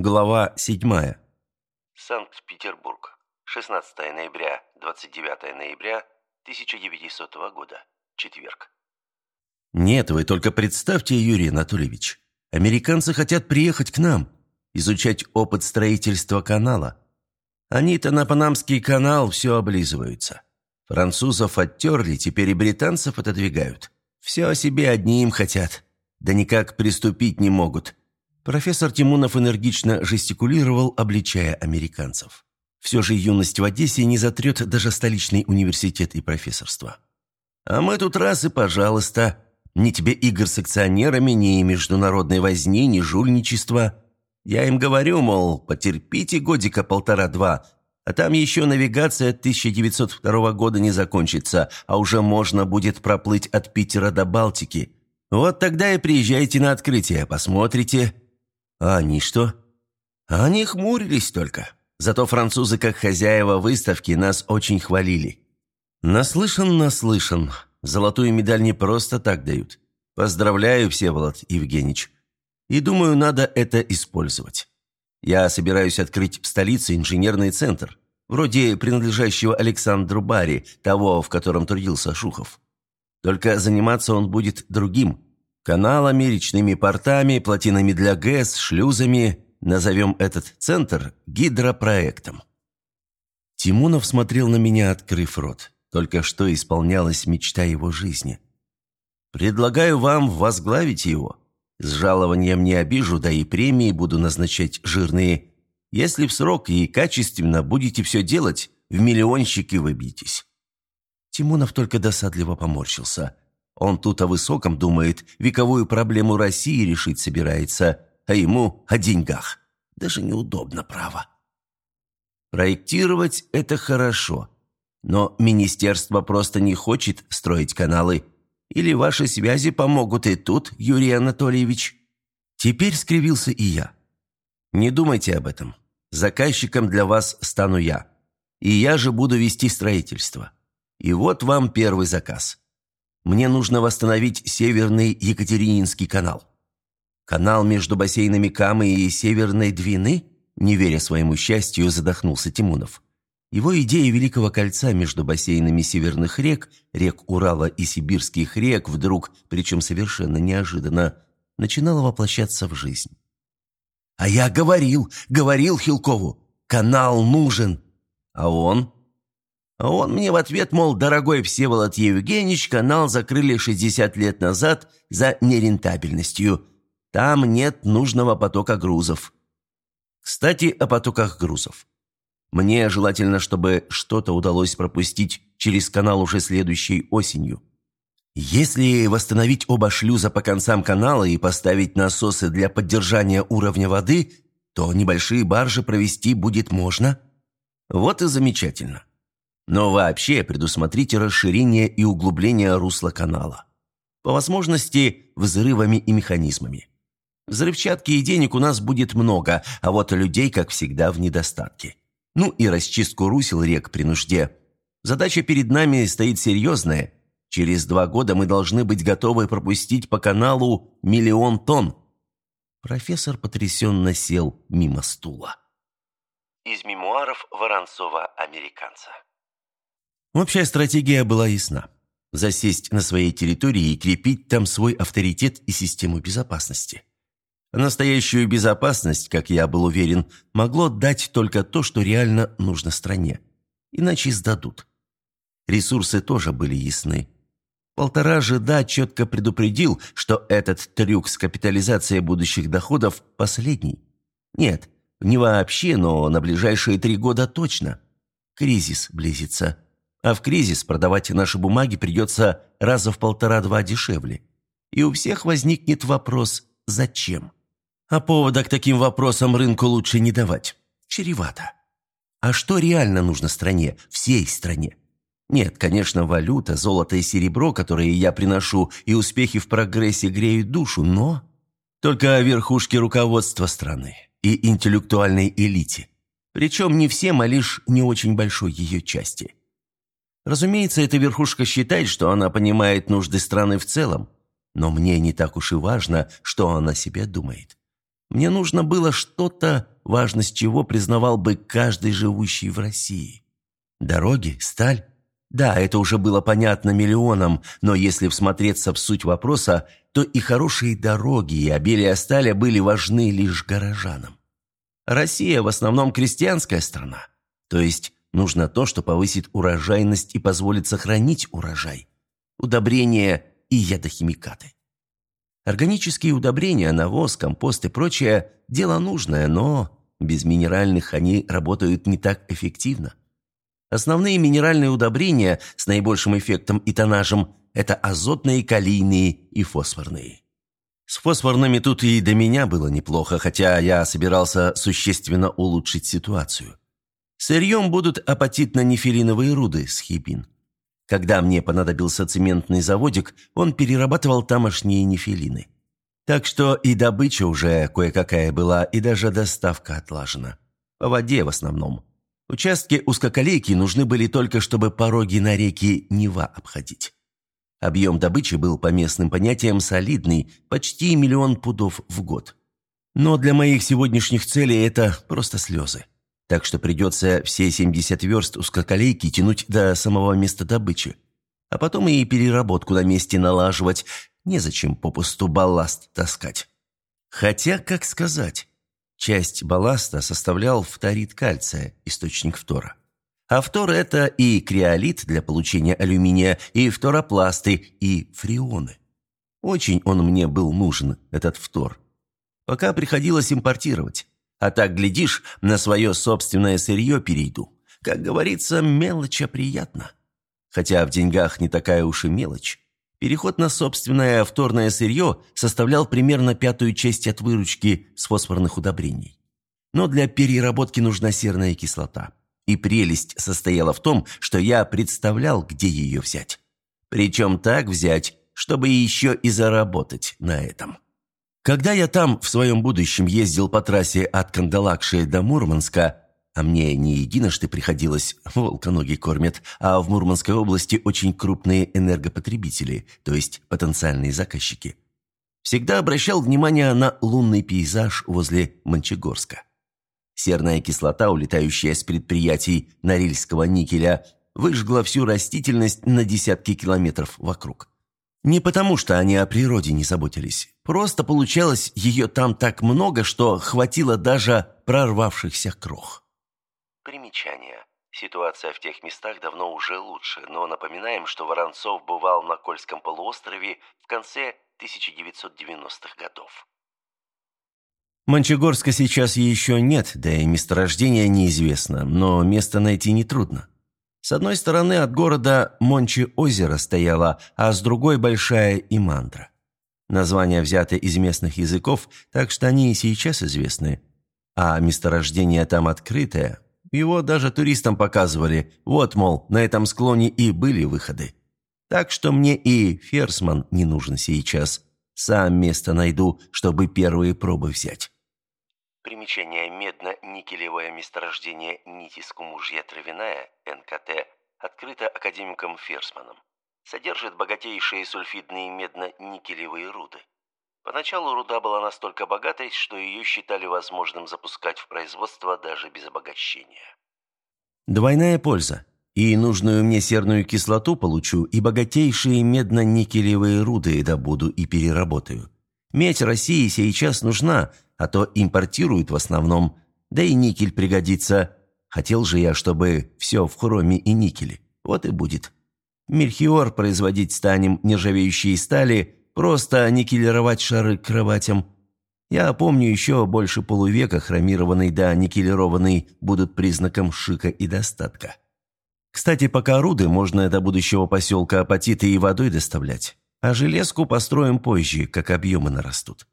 Глава 7. Санкт-Петербург. 16 ноября, 29 ноября 1900 года. Четверг. Нет, вы только представьте, Юрий Анатольевич. Американцы хотят приехать к нам, изучать опыт строительства канала. Они-то на Панамский канал все облизываются. Французов оттерли, теперь и британцев отодвигают. Все о себе одни им хотят. Да никак приступить не могут. Профессор Тимунов энергично жестикулировал, обличая американцев. Все же юность в Одессе не затрет даже столичный университет и профессорство. А мы тут раз и пожалуйста. Ни тебе игр с акционерами, ни международной возни, ни жульничества. Я им говорю, мол, потерпите годика полтора-два, а там еще навигация 1902 года не закончится, а уже можно будет проплыть от Питера до Балтики. Вот тогда и приезжайте на открытие, посмотрите. А они что? Они хмурились только. Зато французы, как хозяева выставки, нас очень хвалили. Наслышан, наслышан. Золотую медаль не просто так дают. Поздравляю, Всеволод Евгеньевич. И думаю, надо это использовать. Я собираюсь открыть в столице инженерный центр, вроде принадлежащего Александру Барри, того, в котором трудился Шухов. Только заниматься он будет другим – Каналами, речными портами, плотинами для ГЭС, шлюзами. Назовем этот центр гидропроектом. Тимунов смотрел на меня, открыв рот. Только что исполнялась мечта его жизни. «Предлагаю вам возглавить его. С жалованием не обижу, да и премии буду назначать жирные. Если в срок и качественно будете все делать, в миллионщики выбьетесь». Тимунов только досадливо поморщился – он тут о высоком думает, вековую проблему России решить собирается, а ему о деньгах. Даже неудобно, право. Проектировать – это хорошо. Но министерство просто не хочет строить каналы. Или ваши связи помогут и тут, Юрий Анатольевич? Теперь скривился и я. Не думайте об этом. Заказчиком для вас стану я. И я же буду вести строительство. И вот вам первый заказ. Мне нужно восстановить Северный Екатерининский канал. Канал между бассейнами Камы и Северной Двины? Не веря своему счастью, задохнулся Тимунов. Его идея Великого кольца между бассейнами северных рек, рек Урала и Сибирских рек, вдруг, причем совершенно неожиданно, начинала воплощаться в жизнь. «А я говорил, говорил Хилкову, канал нужен!» А он он мне в ответ, мол, дорогой Всеволод Евгеньевич, канал закрыли 60 лет назад за нерентабельностью. Там нет нужного потока грузов. Кстати, о потоках грузов. Мне желательно, чтобы что-то удалось пропустить через канал уже следующей осенью. Если восстановить оба шлюза по концам канала и поставить насосы для поддержания уровня воды, то небольшие баржи провести будет можно. Вот и замечательно. Но вообще предусмотрите расширение и углубление русла канала. По возможности взрывами и механизмами. Взрывчатки и денег у нас будет много, а вот людей, как всегда, в недостатке. Ну и расчистку русел рек при нужде. Задача перед нами стоит серьезная. Через два года мы должны быть готовы пропустить по каналу миллион тонн. Профессор потрясенно сел мимо стула. Из мемуаров Воронцова-американца. Общая стратегия была ясна. Засесть на своей территории и крепить там свой авторитет и систему безопасности. настоящую безопасность, как я был уверен, могло дать только то, что реально нужно стране. Иначе сдадут. Ресурсы тоже были ясны. Полтора жида четко предупредил, что этот трюк с капитализацией будущих доходов последний. Нет, не вообще, но на ближайшие три года точно. Кризис близится. А в кризис продавать наши бумаги придется раза в полтора-два дешевле. И у всех возникнет вопрос «Зачем?». А повода к таким вопросам рынку лучше не давать. Чревато. А что реально нужно стране, всей стране? Нет, конечно, валюта, золото и серебро, которые я приношу, и успехи в прогрессе греют душу, но... Только верхушки руководства страны и интеллектуальной элите. Причем не всем, а лишь не очень большой ее части. Разумеется, эта верхушка считает, что она понимает нужды страны в целом, но мне не так уж и важно, что она себе думает. Мне нужно было что-то, важность чего признавал бы каждый живущий в России. Дороги, сталь. Да, это уже было понятно миллионам, но если всмотреться в суть вопроса, то и хорошие дороги, и обилие стали были важны лишь горожанам. Россия в основном крестьянская страна, то есть нужно то, что повысит урожайность и позволит сохранить урожай. Удобрения и ядохимикаты. Органические удобрения, навоз, компост и прочее – дело нужное, но без минеральных они работают не так эффективно. Основные минеральные удобрения с наибольшим эффектом и тоннажем – это азотные, калийные и фосфорные. С фосфорными тут и до меня было неплохо, хотя я собирался существенно улучшить ситуацию. Сырьем будут апатитно-нефериновые руды с хибин. Когда мне понадобился цементный заводик, он перерабатывал тамошние нефелины. Так что и добыча уже кое-какая была, и даже доставка отлажена. По воде в основном. Участки узкоколейки нужны были только, чтобы пороги на реке Нева обходить. Объем добычи был по местным понятиям солидный, почти миллион пудов в год. Но для моих сегодняшних целей это просто слезы так что придется все 70 верст узкоколейки тянуть до самого места добычи. А потом и переработку на месте налаживать. Незачем попусту балласт таскать. Хотя, как сказать, часть балласта составлял фторид кальция, источник фтора. А фтор – это и криолит для получения алюминия, и фторопласты, и фреоны. Очень он мне был нужен, этот фтор. Пока приходилось импортировать. А так, глядишь, на свое собственное сырье перейду. Как говорится, мелочь, а приятно. Хотя в деньгах не такая уж и мелочь. Переход на собственное вторное сырье составлял примерно пятую часть от выручки с фосфорных удобрений. Но для переработки нужна серная кислота. И прелесть состояла в том, что я представлял, где ее взять. Причем так взять, чтобы еще и заработать на этом. Когда я там в своем будущем ездил по трассе от Кандалакши до Мурманска, а мне не единожды приходилось, волка ноги кормят, а в Мурманской области очень крупные энергопотребители, то есть потенциальные заказчики, всегда обращал внимание на лунный пейзаж возле Мончегорска. Серная кислота, улетающая с предприятий Норильского никеля, выжгла всю растительность на десятки километров вокруг. Не потому, что они о природе не заботились. Просто получалось ее там так много, что хватило даже прорвавшихся крох. Примечание. Ситуация в тех местах давно уже лучше, но напоминаем, что Воронцов бывал на Кольском полуострове в конце 1990-х годов. Мончегорска сейчас еще нет, да и месторождение неизвестно, но место найти нетрудно. С одной стороны от города Мончи-озеро стояло, а с другой – Большая Имандра. Названия взяты из местных языков, так что они и сейчас известны. А месторождение там открытое. Его даже туристам показывали. Вот, мол, на этом склоне и были выходы. Так что мне и Ферсман не нужен сейчас. Сам место найду, чтобы первые пробы взять. Примечание медно-никелевое месторождение нитискумужья травяная, НКТ, открыто академиком Ферсманом. Содержит богатейшие сульфидные медно-никелевые руды. Поначалу руда была настолько богатой, что ее считали возможным запускать в производство даже без обогащения. Двойная польза. И нужную мне серную кислоту получу, и богатейшие медно-никелевые руды добуду и переработаю. Медь России сейчас нужна – а то импортируют в основном, да и никель пригодится. Хотел же я, чтобы все в хроме и никеле. Вот и будет. Мельхиор производить станем нержавеющие стали, просто никелировать шары к кроватям. Я помню, еще больше полувека хромированный да никелированный будут признаком шика и достатка. Кстати, пока руды можно до будущего поселка апатиты и водой доставлять, а железку построим позже, как объемы нарастут.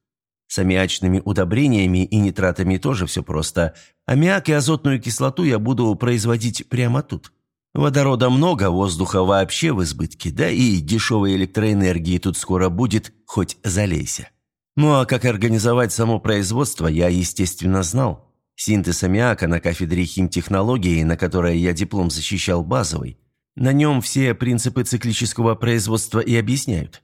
С аммиачными удобрениями и нитратами тоже все просто. Аммиак и азотную кислоту я буду производить прямо тут. Водорода много, воздуха вообще в избытке, да и дешевой электроэнергии тут скоро будет, хоть залейся. Ну а как организовать само производство, я, естественно, знал. Синтез аммиака на кафедре химтехнологии, на которой я диплом защищал базовый. На нем все принципы циклического производства и объясняют.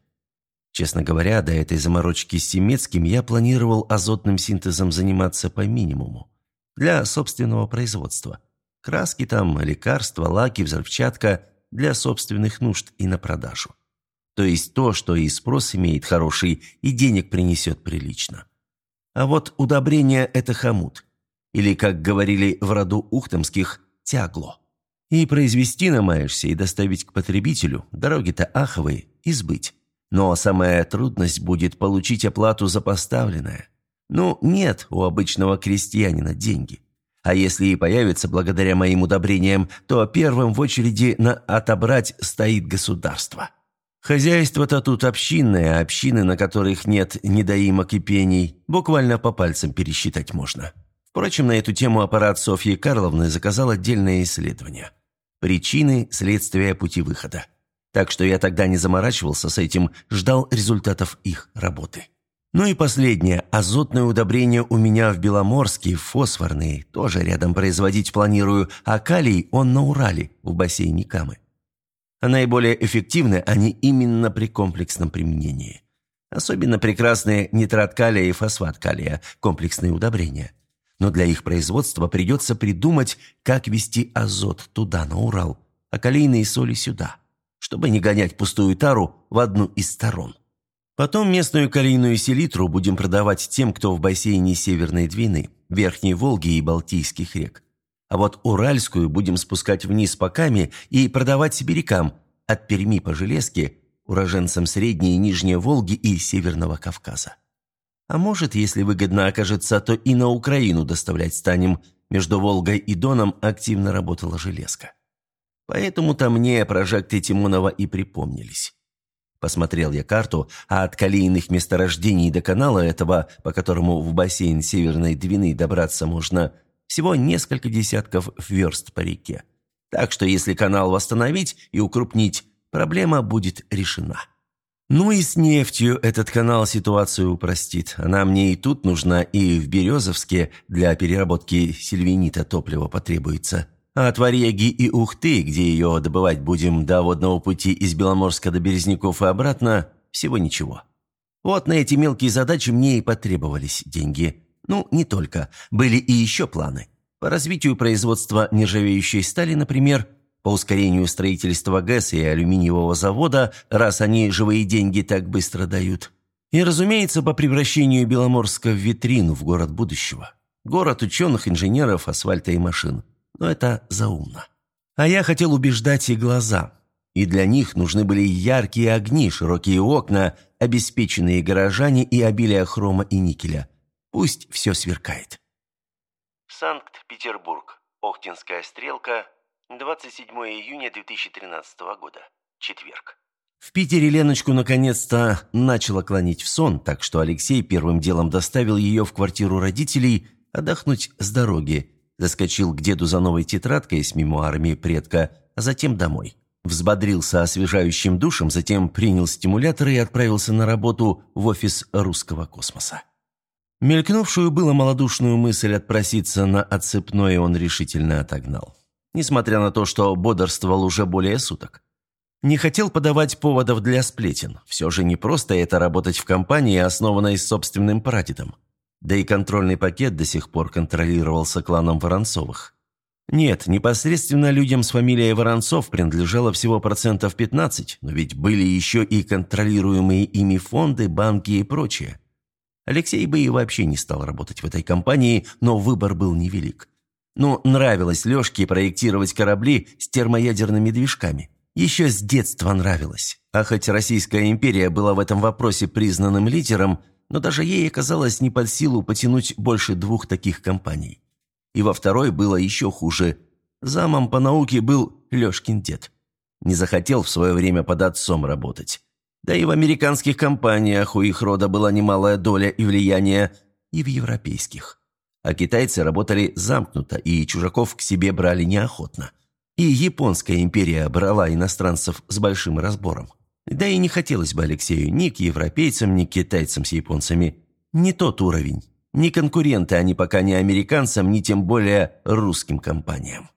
Честно говоря, до этой заморочки с Семецким я планировал азотным синтезом заниматься по минимуму. Для собственного производства. Краски там, лекарства, лаки, взрывчатка для собственных нужд и на продажу. То есть то, что и спрос имеет хороший, и денег принесет прилично. А вот удобрение – это хомут. Или, как говорили в роду ухтомских, тягло. И произвести намаешься, и доставить к потребителю, дороги-то аховые, и сбыть. Но самая трудность будет получить оплату за поставленное. Ну, нет у обычного крестьянина деньги. А если и появится благодаря моим удобрениям, то первым в очереди на отобрать стоит государство. Хозяйство-то тут общинное, а общины, на которых нет недоимок и пений, буквально по пальцам пересчитать можно. Впрочем, на эту тему аппарат Софьи Карловны заказал отдельное исследование. Причины, следствия, пути выхода. Так что я тогда не заморачивался с этим, ждал результатов их работы. Ну и последнее. Азотное удобрение у меня в Беломорске, фосфорные, тоже рядом производить планирую, а калий он на Урале, в бассейне Камы. А наиболее эффективны они именно при комплексном применении. Особенно прекрасные нитрат калия и фосфат калия, комплексные удобрения. Но для их производства придется придумать, как вести азот туда, на Урал, а калийные соли сюда, чтобы не гонять пустую тару в одну из сторон. Потом местную калийную селитру будем продавать тем, кто в бассейне Северной Двины, Верхней Волги и Балтийских рек. А вот уральскую будем спускать вниз по Каме и продавать сибирякам, от Перми по Железке, уроженцам Средней и Нижней Волги и Северного Кавказа. А может, если выгодно окажется, то и на Украину доставлять станем. Между Волгой и Доном активно работала железка. Поэтому-то мне прожекты Тимонова и припомнились. Посмотрел я карту, а от калийных месторождений до канала этого, по которому в бассейн Северной Двины добраться можно, всего несколько десятков верст по реке. Так что если канал восстановить и укрупнить, проблема будет решена. Ну и с нефтью этот канал ситуацию упростит. Она мне и тут нужна, и в Березовске для переработки сильвинита топлива потребуется. А от Варьяги и Ухты, где ее добывать будем до водного пути из Беломорска до Березняков и обратно, всего ничего. Вот на эти мелкие задачи мне и потребовались деньги. Ну, не только. Были и еще планы. По развитию производства нержавеющей стали, например, по ускорению строительства ГЭС и алюминиевого завода, раз они живые деньги так быстро дают. И, разумеется, по превращению Беломорска в витрину в город будущего. Город ученых, инженеров, асфальта и машин. Но это заумно. А я хотел убеждать и глаза. И для них нужны были яркие огни, широкие окна, обеспеченные горожане и обилие хрома и никеля. Пусть все сверкает. Санкт-Петербург. Охтинская стрелка. 27 июня 2013 года. Четверг. В Питере Леночку наконец-то начала клонить в сон, так что Алексей первым делом доставил ее в квартиру родителей отдохнуть с дороги, заскочил к деду за новой тетрадкой с мемуарами предка, а затем домой. Взбодрился освежающим душем, затем принял стимулятор и отправился на работу в офис русского космоса. Мелькнувшую было малодушную мысль отпроситься на отцепное он решительно отогнал. Несмотря на то, что бодрствовал уже более суток. Не хотел подавать поводов для сплетен. Все же не просто это работать в компании, основанной собственным прадедом. Да и контрольный пакет до сих пор контролировался кланом Воронцовых. Нет, непосредственно людям с фамилией Воронцов принадлежало всего процентов 15, но ведь были еще и контролируемые ими фонды, банки и прочее. Алексей бы и вообще не стал работать в этой компании, но выбор был невелик. Ну, нравилось Лешке проектировать корабли с термоядерными движками. Еще с детства нравилось. А хоть Российская империя была в этом вопросе признанным лидером, но даже ей оказалось не под силу потянуть больше двух таких компаний. И во второй было еще хуже. Замом по науке был Лешкин дед. Не захотел в свое время под отцом работать. Да и в американских компаниях у их рода была немалая доля и влияние, и в европейских. А китайцы работали замкнуто, и чужаков к себе брали неохотно. И японская империя брала иностранцев с большим разбором. Да и не хотелось бы Алексею ни к европейцам, ни к китайцам с японцами. Не тот уровень. Не конкуренты они пока ни американцам, ни тем более русским компаниям.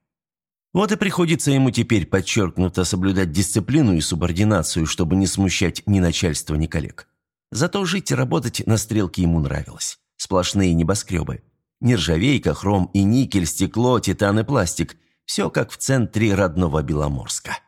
Вот и приходится ему теперь подчеркнуто соблюдать дисциплину и субординацию, чтобы не смущать ни начальства, ни коллег. Зато жить и работать на стрелке ему нравилось. Сплошные небоскребы. Нержавейка, хром и никель, стекло, титан и пластик. Все как в центре родного Беломорска.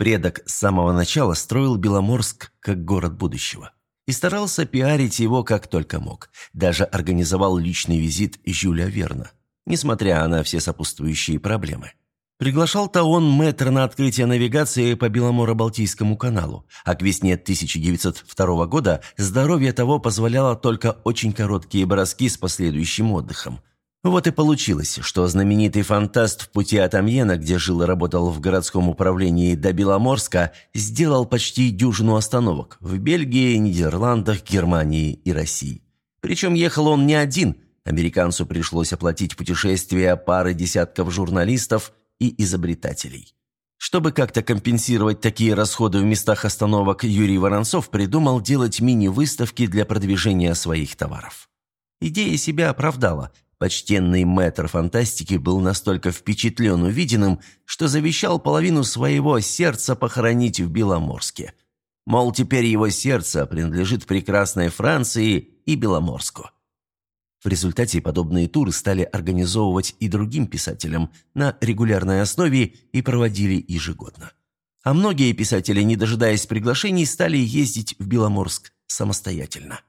Предок с самого начала строил Беломорск как город будущего. И старался пиарить его как только мог. Даже организовал личный визит Жюля Верна, несмотря на все сопутствующие проблемы. Приглашал-то он мэтр на открытие навигации по Беломоро-Балтийскому каналу, а к весне 1902 года здоровье того позволяло только очень короткие броски с последующим отдыхом. Вот и получилось, что знаменитый фантаст в пути от Амьена, где жил и работал в городском управлении до Беломорска, сделал почти дюжину остановок в Бельгии, Нидерландах, Германии и России. Причем ехал он не один, американцу пришлось оплатить путешествие пары десятков журналистов – и изобретателей. Чтобы как-то компенсировать такие расходы в местах остановок, Юрий Воронцов придумал делать мини-выставки для продвижения своих товаров. Идея себя оправдала. Почтенный мэтр фантастики был настолько впечатлен увиденным, что завещал половину своего сердца похоронить в Беломорске. Мол, теперь его сердце принадлежит прекрасной Франции и Беломорску. В результате подобные туры стали организовывать и другим писателям на регулярной основе и проводили ежегодно. А многие писатели, не дожидаясь приглашений, стали ездить в Беломорск самостоятельно.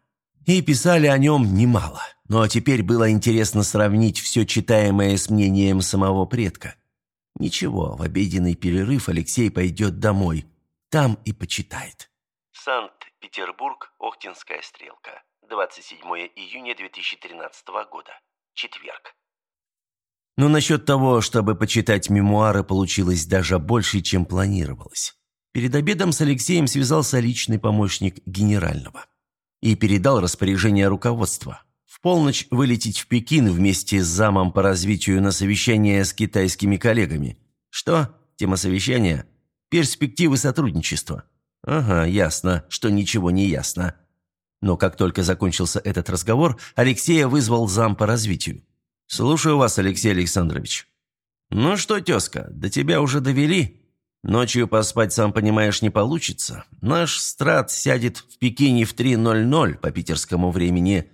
И писали о нем немало. Но теперь было интересно сравнить все читаемое с мнением самого предка. Ничего, в обеденный перерыв Алексей пойдет домой. Там и почитает. Санкт-Петербург, Охтинская стрелка. 27 июня 2013 года. Четверг. Но насчет того, чтобы почитать мемуары, получилось даже больше, чем планировалось. Перед обедом с Алексеем связался личный помощник генерального и передал распоряжение руководства. В полночь вылететь в Пекин вместе с замом по развитию на совещание с китайскими коллегами. Что? Тема совещания? Перспективы сотрудничества. Ага, ясно, что ничего не ясно. Но как только закончился этот разговор, Алексея вызвал зам по развитию. «Слушаю вас, Алексей Александрович». «Ну что, тезка, до тебя уже довели? Ночью поспать, сам понимаешь, не получится. Наш страт сядет в Пекине в 3.00 по питерскому времени,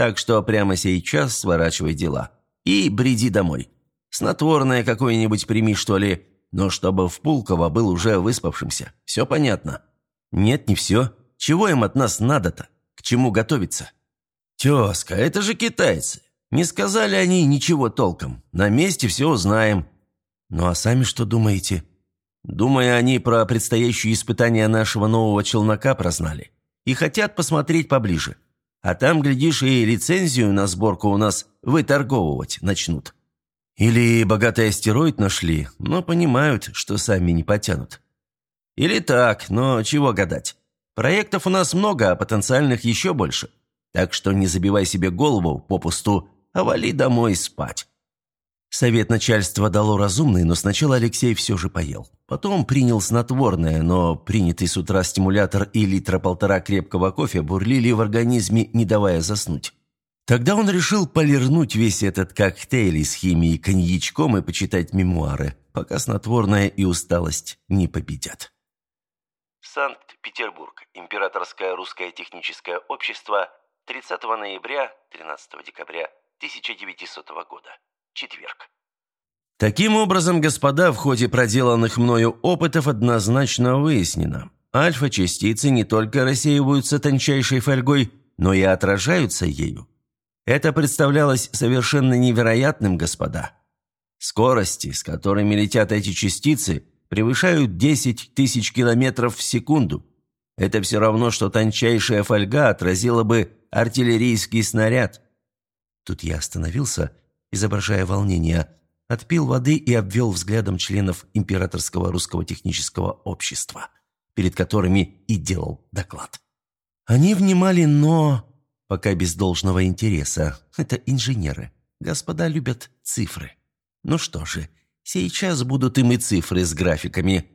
так что прямо сейчас сворачивай дела. И бреди домой. Снотворное какое-нибудь прими, что ли, но чтобы в Пулково был уже выспавшимся. Все понятно?» «Нет, не все. Чего им от нас надо-то?» К чему готовиться? Тезка, это же китайцы. Не сказали они ничего толком. На месте все узнаем. Ну а сами что думаете? Думаю, они про предстоящие испытания нашего нового челнока прознали. И хотят посмотреть поближе. А там, глядишь, и лицензию на сборку у нас выторговывать начнут. Или богатый астероид нашли, но понимают, что сами не потянут. Или так, но чего гадать. Проектов у нас много, а потенциальных еще больше. Так что не забивай себе голову попусту, а вали домой спать». Совет начальства дало разумный, но сначала Алексей все же поел. Потом принял снотворное, но принятый с утра стимулятор и литра полтора крепкого кофе бурлили в организме, не давая заснуть. Тогда он решил полирнуть весь этот коктейль из химии коньячком и почитать мемуары, пока снотворное и усталость не победят. Санкт-Петербург. Императорское русское техническое общество. 30 ноября, 13 декабря 1900 года. Четверг. Таким образом, господа, в ходе проделанных мною опытов однозначно выяснено. Альфа-частицы не только рассеиваются тончайшей фольгой, но и отражаются ею. Это представлялось совершенно невероятным, господа. Скорости, с которыми летят эти частицы, превышают 10 тысяч километров в секунду. Это все равно, что тончайшая фольга отразила бы артиллерийский снаряд. Тут я остановился, изображая волнение, отпил воды и обвел взглядом членов Императорского русского технического общества, перед которыми и делал доклад. Они внимали, но... Пока без должного интереса. Это инженеры. Господа любят цифры. Ну что же, Сейчас будут им и цифры с графиками.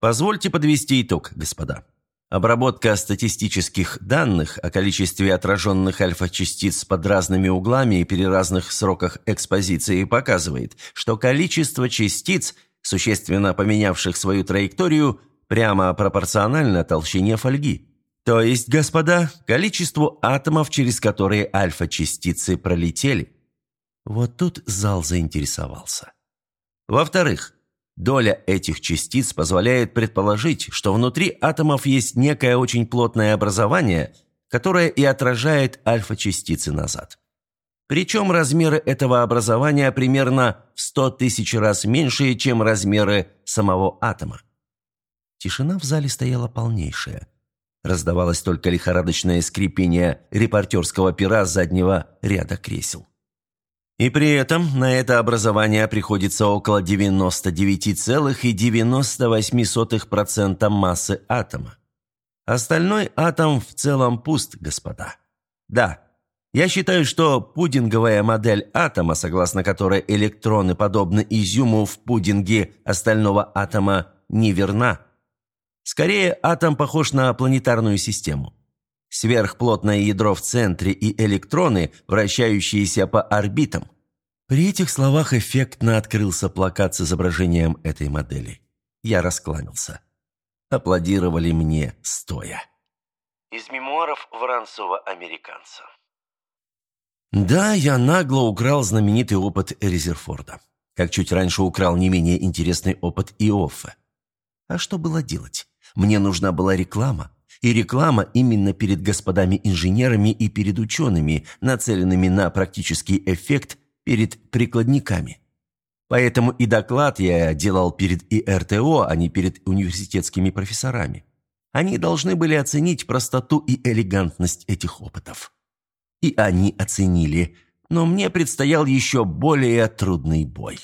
Позвольте подвести итог, господа. Обработка статистических данных о количестве отраженных альфа-частиц под разными углами и при разных сроках экспозиции показывает, что количество частиц, существенно поменявших свою траекторию, прямо пропорционально толщине фольги. То есть, господа, количеству атомов, через которые альфа-частицы пролетели. Вот тут зал заинтересовался. Во-вторых, доля этих частиц позволяет предположить, что внутри атомов есть некое очень плотное образование, которое и отражает альфа-частицы назад. Причем размеры этого образования примерно в 100 тысяч раз меньшие, чем размеры самого атома. Тишина в зале стояла полнейшая. Раздавалось только лихорадочное скрипение репортерского пера заднего ряда кресел. И при этом на это образование приходится около 99,98% массы атома. Остальной атом в целом пуст, господа. Да, я считаю, что пудинговая модель атома, согласно которой электроны подобны изюму в пудинге остального атома, неверна. Скорее, атом похож на планетарную систему. Сверхплотное ядро в центре и электроны, вращающиеся по орбитам. При этих словах эффектно открылся плакат с изображением этой модели. Я раскланялся. Аплодировали мне стоя. Из мемуаров Воронцова-американца. Да, я нагло украл знаменитый опыт Резерфорда. Как чуть раньше украл не менее интересный опыт Иоффе. А что было делать? Мне нужна была реклама. И реклама именно перед господами-инженерами и перед учеными, нацеленными на практический эффект перед прикладниками. Поэтому и доклад я делал перед ИРТО, а не перед университетскими профессорами. Они должны были оценить простоту и элегантность этих опытов. И они оценили, но мне предстоял еще более трудный бой.